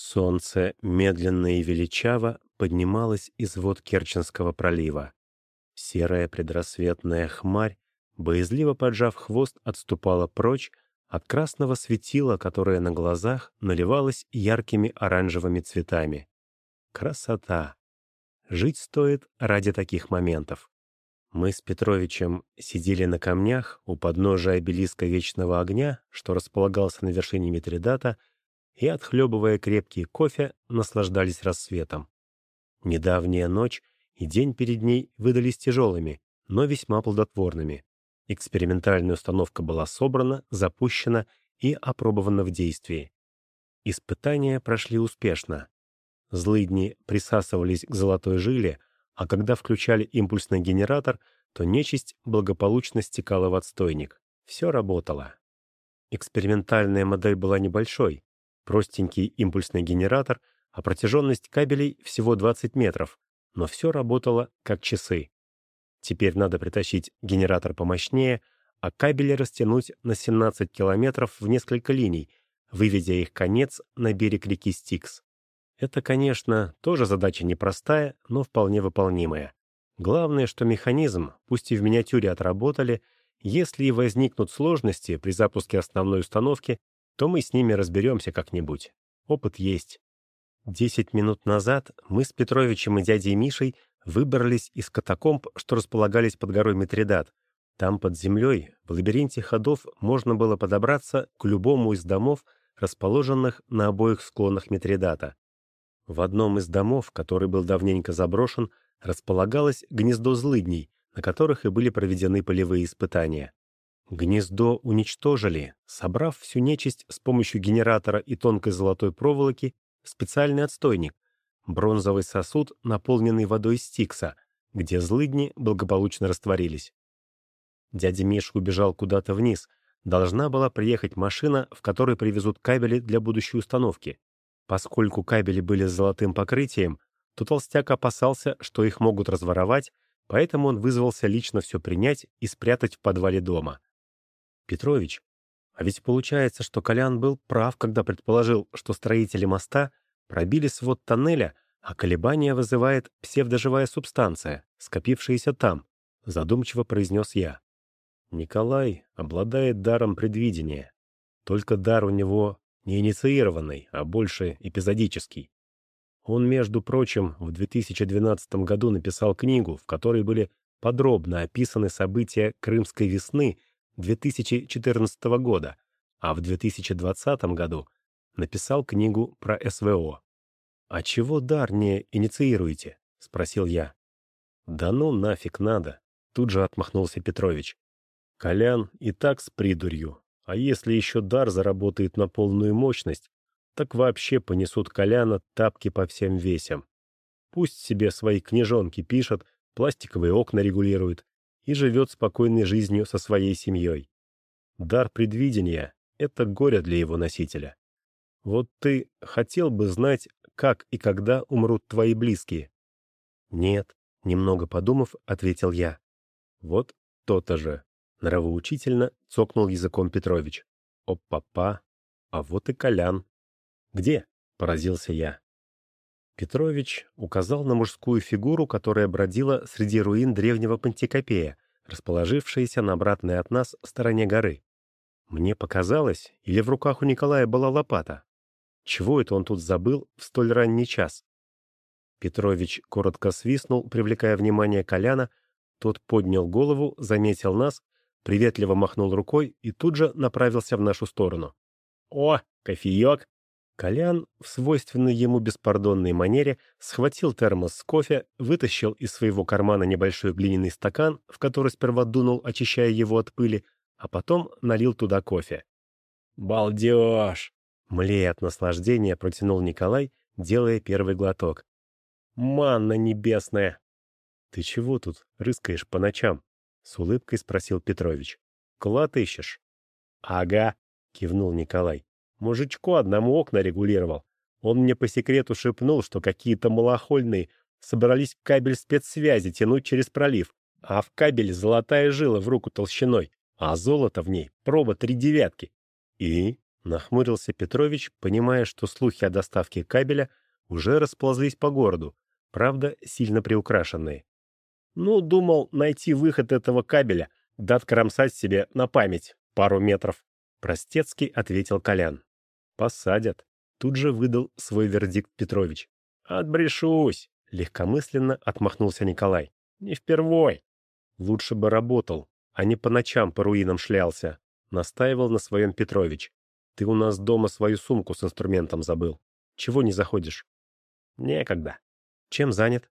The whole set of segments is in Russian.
Солнце медленно и величаво поднималось из вод Керченского пролива. Серая предрассветная хмарь, боязливо поджав хвост, отступала прочь от красного светила, которое на глазах наливалось яркими оранжевыми цветами. Красота! Жить стоит ради таких моментов. Мы с Петровичем сидели на камнях у подножия обелиска Вечного Огня, что располагался на вершине Митридата, и, отхлебывая крепкий кофе, наслаждались рассветом. Недавняя ночь и день перед ней выдались тяжелыми, но весьма плодотворными. Экспериментальная установка была собрана, запущена и опробована в действии. Испытания прошли успешно. Злыдни присасывались к золотой жиле, а когда включали импульсный генератор, то нечисть благополучно стекала в отстойник. Все работало. Экспериментальная модель была небольшой, простенький импульсный генератор, а протяженность кабелей всего 20 метров, но все работало как часы. Теперь надо притащить генератор помощнее, а кабели растянуть на 17 километров в несколько линий, выведя их конец на берег реки Стикс. Это, конечно, тоже задача непростая, но вполне выполнимая. Главное, что механизм, пусть и в миниатюре отработали, если и возникнут сложности при запуске основной установки, то мы с ними разберемся как-нибудь. Опыт есть. Десять минут назад мы с Петровичем и дядей Мишей выбрались из катакомб, что располагались под горой Митридат. Там, под землей, в лабиринте ходов можно было подобраться к любому из домов, расположенных на обоих склонах Митридата. В одном из домов, который был давненько заброшен, располагалось гнездо злыдней, на которых и были проведены полевые испытания. Гнездо уничтожили, собрав всю нечисть с помощью генератора и тонкой золотой проволоки в специальный отстойник, бронзовый сосуд, наполненный водой Стикса, где злыдни благополучно растворились. Дядя Миша убежал куда-то вниз. Должна была приехать машина, в которой привезут кабели для будущей установки. Поскольку кабели были с золотым покрытием, то толстяк опасался, что их могут разворовать, поэтому он вызвался лично все принять и спрятать в подвале дома. Петрович, а ведь получается, что Колян был прав, когда предположил, что строители моста пробили свод тоннеля, а колебания вызывает псевдоживая субстанция, скопившаяся там, задумчиво произнес я. Николай обладает даром предвидения. Только дар у него не инициированный, а больше эпизодический. Он, между прочим, в 2012 году написал книгу, в которой были подробно описаны события Крымской весны 2014 года, а в 2020 году написал книгу про СВО. «А чего дар не инициируете?» — спросил я. «Да ну нафиг надо», — тут же отмахнулся Петрович. «Колян и так с придурью, а если еще дар заработает на полную мощность, так вообще понесут Коляна тапки по всем весям. Пусть себе свои книжонки пишет, пластиковые окна регулирует и живет спокойной жизнью со своей семьей. Дар предвидения — это горе для его носителя. Вот ты хотел бы знать, как и когда умрут твои близкие? Нет, немного подумав, ответил я. Вот то-то же. Нравоучительно цокнул языком Петрович. Оп-папа, а вот и Колян. Где? Поразился я. Петрович указал на мужскую фигуру, которая бродила среди руин древнего Пантикопея, расположившейся на обратной от нас стороне горы. Мне показалось, или в руках у Николая была лопата. Чего это он тут забыл в столь ранний час? Петрович коротко свистнул, привлекая внимание Коляна. Тот поднял голову, заметил нас приветливо махнул рукой и тут же направился в нашу сторону. «О, кофеек!» Колян в свойственной ему беспардонной манере схватил термос с кофе, вытащил из своего кармана небольшой глиняный стакан, в который сперва дунул, очищая его от пыли, а потом налил туда кофе. «Балдеж!» — млея от наслаждения протянул Николай, делая первый глоток. «Манна небесная!» «Ты чего тут рыскаешь по ночам?» С улыбкой спросил Петрович. «Клад ищешь?» «Ага», — кивнул Николай. «Мужичку одному окна регулировал. Он мне по секрету шепнул, что какие-то малохольные собрались в кабель спецсвязи тянуть через пролив, а в кабеле золотая жила в руку толщиной, а золото в ней проба три девятки. И? Нахмурился Петрович, понимая, что слухи о доставке кабеля уже расползлись по городу, правда, сильно приукрашенные. Ну, думал найти выход этого кабеля, да откромсать себе на память пару метров. Простецкий ответил Колян. Посадят. Тут же выдал свой вердикт Петрович. Отбрешусь. Легкомысленно отмахнулся Николай. Не впервой. Лучше бы работал, а не по ночам по руинам шлялся. Настаивал на своем Петрович. Ты у нас дома свою сумку с инструментом забыл. Чего не заходишь? Некогда. Чем занят?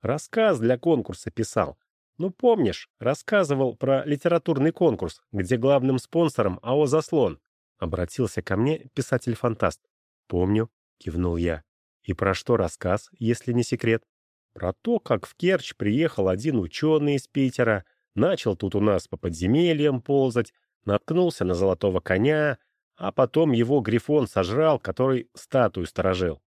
Рассказ для конкурса писал. Ну, помнишь, рассказывал про литературный конкурс, где главным спонсором АО «Заслон». Обратился ко мне писатель-фантаст. «Помню», — кивнул я. «И про что рассказ, если не секрет?» «Про то, как в Керчь приехал один ученый из Питера, начал тут у нас по подземельям ползать, наткнулся на золотого коня, а потом его грифон сожрал, который статую сторожил».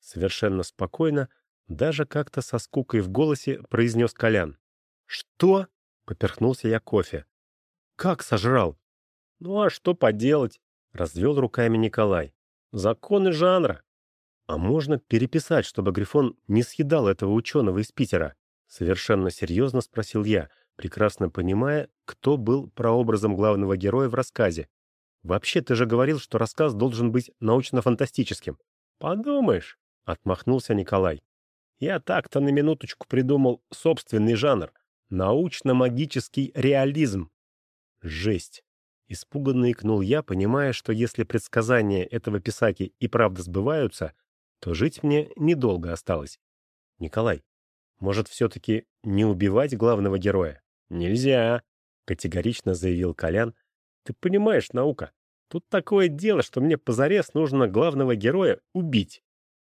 Совершенно спокойно, даже как-то со скукой в голосе произнес Колян. «Что?» — поперхнулся я кофе. «Как сожрал?» «Ну а что поделать?» — развел руками Николай. «Законы жанра». «А можно переписать, чтобы Грифон не съедал этого ученого из Питера?» Совершенно серьезно спросил я, прекрасно понимая, кто был прообразом главного героя в рассказе. «Вообще, ты же говорил, что рассказ должен быть научно-фантастическим». «Подумаешь», — отмахнулся Николай. Я так-то на минуточку придумал собственный жанр — научно-магический реализм. Жесть. Испуганно икнул я, понимая, что если предсказания этого писаки и правда сбываются, то жить мне недолго осталось. Николай, может, все-таки не убивать главного героя? Нельзя, категорично заявил Колян. Ты понимаешь, наука, тут такое дело, что мне позарез нужно главного героя убить.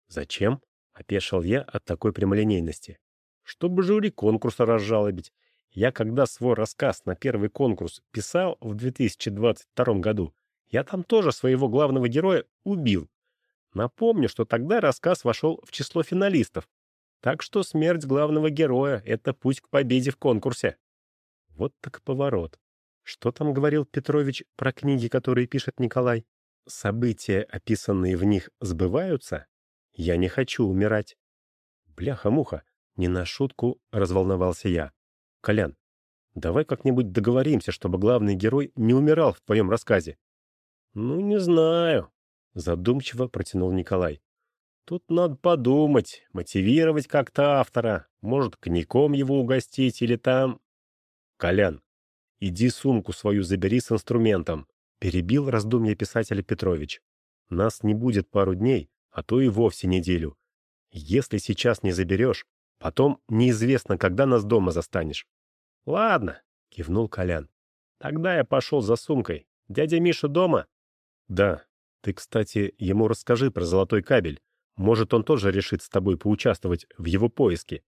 Зачем? — опешил я от такой прямолинейности. «Чтобы жюри конкурса разжалобить. Я когда свой рассказ на первый конкурс писал в 2022 году, я там тоже своего главного героя убил. Напомню, что тогда рассказ вошел в число финалистов. Так что смерть главного героя — это путь к победе в конкурсе». Вот так поворот. Что там говорил Петрович про книги, которые пишет Николай? События, описанные в них, сбываются? Я не хочу умирать. Бляха-муха, не на шутку разволновался я. Колян, давай как-нибудь договоримся, чтобы главный герой не умирал в твоем рассказе. Ну, не знаю, задумчиво протянул Николай. Тут надо подумать, мотивировать как-то автора, может, коньяком его угостить или там... Колян, иди сумку свою забери с инструментом, перебил раздумье писателя Петрович. Нас не будет пару дней, а то и вовсе неделю. Если сейчас не заберешь, потом неизвестно, когда нас дома застанешь. — Ладно, — кивнул Колян. — Тогда я пошел за сумкой. Дядя Миша дома? — Да. Ты, кстати, ему расскажи про золотой кабель. Может, он тоже решит с тобой поучаствовать в его поиске.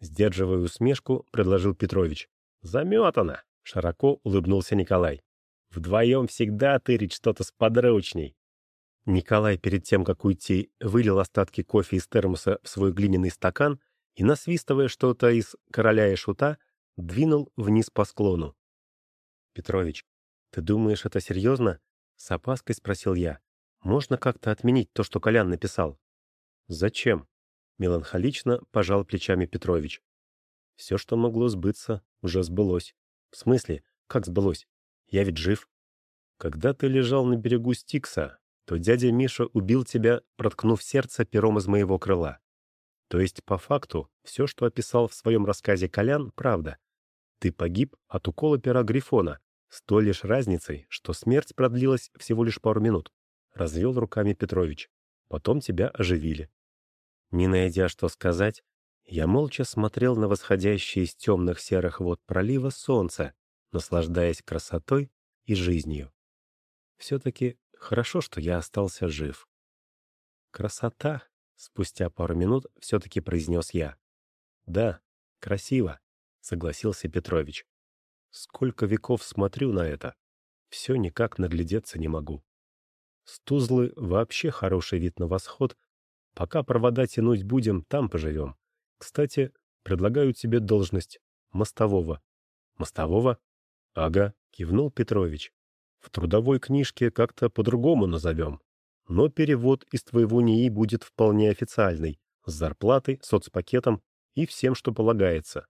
Сдерживая усмешку, предложил Петрович. «Заметано!» — широко улыбнулся Николай. «Вдвоем всегда тырить что-то с подручней. Николай перед тем, как уйти, вылил остатки кофе из термоса в свой глиняный стакан и, насвистывая что-то из «Короля и Шута», двинул вниз по склону. «Петрович, ты думаешь, это серьезно?» — с опаской спросил я. «Можно как-то отменить то, что Колян написал?» «Зачем?» — меланхолично пожал плечами Петрович. «Все, что могло сбыться, уже сбылось. В смысле, как сбылось? Я ведь жив. Когда ты лежал на берегу Стикса, то дядя Миша убил тебя, проткнув сердце пером из моего крыла. То есть, по факту, все, что описал в своем рассказе Колян, правда. Ты погиб от укола пера Грифона, с той лишь разницей, что смерть продлилась всего лишь пару минут. Развел руками Петрович. Потом тебя оживили. Не найдя что сказать, я молча смотрел на восходящее из темных серых вод пролива солнце, наслаждаясь красотой и жизнью. Все-таки Хорошо, что я остался жив. «Красота!» — спустя пару минут все-таки произнес я. «Да, красиво», — согласился Петрович. «Сколько веков смотрю на это. Все никак наглядеться не могу. С Тузлы вообще хороший вид на восход. Пока провода тянуть будем, там поживем. Кстати, предлагаю тебе должность мостового». «Мостового?» «Ага», — кивнул Петрович. В трудовой книжке как-то по-другому назовем. Но перевод из твоего НИИ будет вполне официальный, с зарплатой, соцпакетом и всем, что полагается.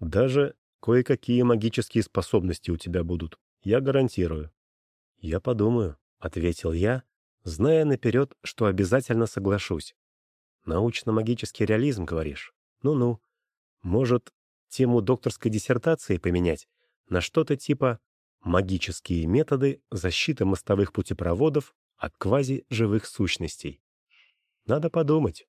Даже кое-какие магические способности у тебя будут, я гарантирую. «Я подумаю», — ответил я, зная наперед, что обязательно соглашусь. «Научно-магический реализм, говоришь? Ну-ну. Может, тему докторской диссертации поменять на что-то типа «Магические методы защиты мостовых путепроводов от квази-живых сущностей». Надо подумать.